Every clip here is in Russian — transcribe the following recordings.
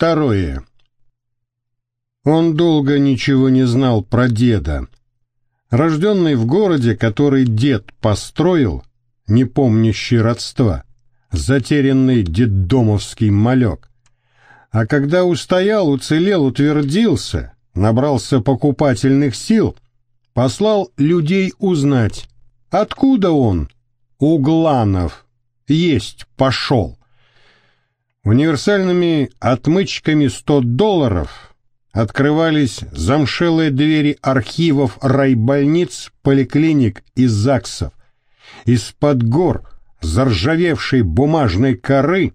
Второе. Он долго ничего не знал про деда. Рожденный в городе, который дед построил, не помнящий родства, затерянный детдомовский малек. А когда устоял, уцелел, утвердился, набрался покупательных сил, послал людей узнать, откуда он, Угланов, есть пошел. Универсальными отмычками 100 долларов открывались замшелые двери архивов райбольниц, поликлиник и ЗАГСов. Из-под гор заржавевшей бумажной коры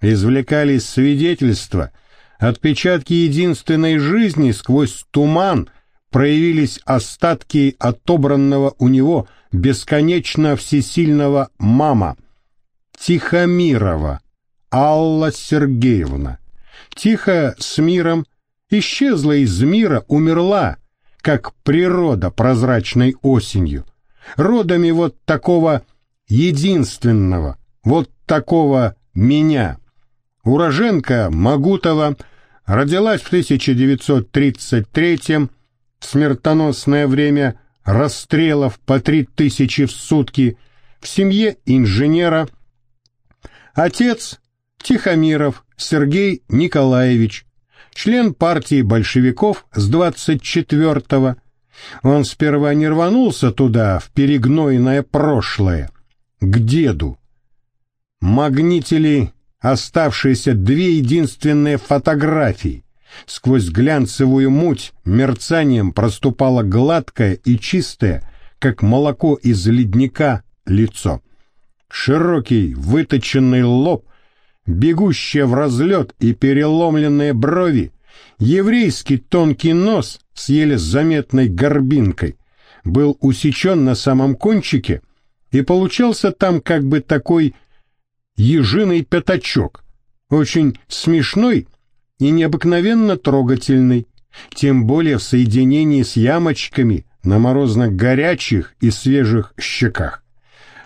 извлекались свидетельства, отпечатки единственной жизни сквозь туман проявились остатки отобранного у него бесконечно всесильного мама Тихомирова Алла Сергеевна. Тихо с миром исчезла из мира, умерла, как природа прозрачной осенью. Родами вот такого единственного, вот такого меня. Уроженка Магутова родилась в 1933 в смертоносное время расстрелов по три тысячи в сутки в семье инженера. Отец Тихомиров Сергей Николаевич, член партии большевиков с 24-го. Он сперва не рванулся туда, в перегнойное прошлое, к деду. Магнитили оставшиеся две единственные фотографии. Сквозь глянцевую муть мерцанием проступало гладкое и чистое, как молоко из ледника, лицо. Широкий, выточенный лоб, бегущие в разлет и переломленные брови, еврейский тонкий нос с еле заметной горбинкой был усечен на самом кончике и получался там как бы такой ежиный пятачок, очень смешной и необыкновенно трогательный, тем более в соединении с ямочками на морозно-горячих и свежих щеках.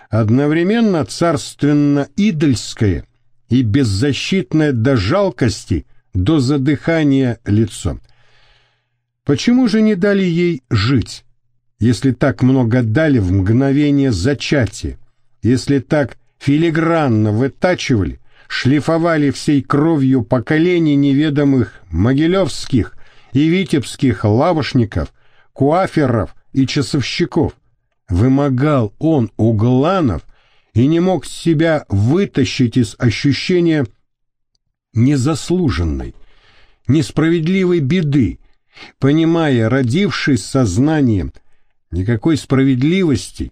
Одновременно царственно-идольское и беззащитное до жалкости, до задыхания лицо. Почему же не дали ей жить, если так много дали в мгновение зачатия, если так филигранно вытачивали, шлифовали всей кровью поколений неведомых могилевских и витебских лавошников, куаферов и часовщиков. Вымогал он у Гланов и не мог себя вытащить из ощущения незаслуженной, несправедливой беды, понимая, родившись сознанием, никакой справедливости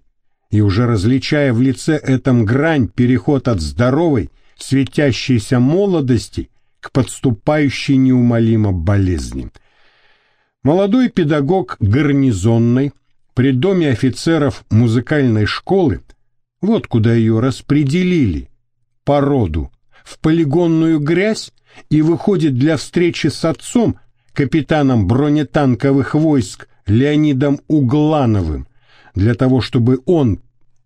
и уже различая в лице этом грань переход от здоровой светящейся молодости к подступающей неумолимо болезни. Молодой педагог гарнизонной при доме офицеров музыкальной школы, вот куда ее распределили, по роду, в полигонную грязь и выходит для встречи с отцом, капитаном бронетанковых войск Леонидом Углановым, для того, чтобы он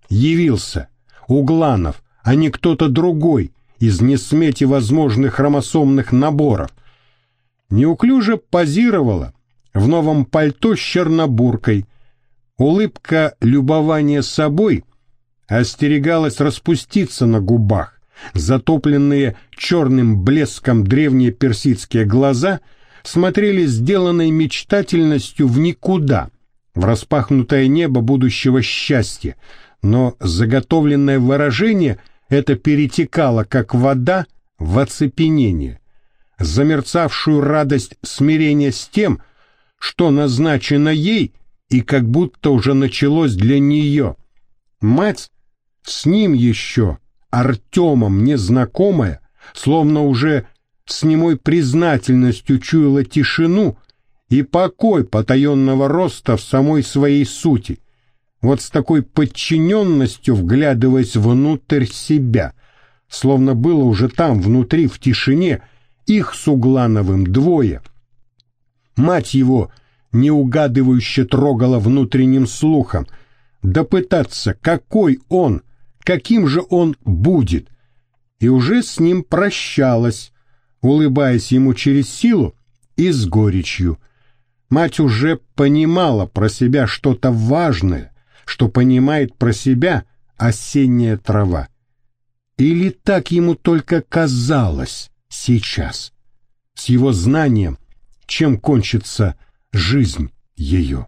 явился, Угланов, а не кто-то другой, из несмети возможных хромосомных наборов. Неуклюже позировала в новом пальто с чернобуркой. Улыбка любования собой остерегалась распуститься на губах. Затопленные черным блеском древние персидские глаза смотрели сделанной мечтательностью в никуда, в распахнутое небо будущего счастья, но заготовленное выражение — это перетекало, как вода, в оцепенение, замерцавшую радость смирения с тем, что назначено ей и как будто уже началось для нее. Мать с ним еще, Артемом незнакомая, словно уже с немой признательностью чуяла тишину и покой потаенного роста в самой своей сути вот с такой подчиненностью вглядываясь внутрь себя, словно было уже там, внутри, в тишине, их с Углановым двое. Мать его неугадывающе трогала внутренним слухом, допытаться, какой он, каким же он будет, и уже с ним прощалась, улыбаясь ему через силу и с горечью. Мать уже понимала про себя что-то важное, что понимает про себя осенняя трава. Или так ему только казалось сейчас, с его знанием, чем кончится жизнь ее.